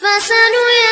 فسنيسره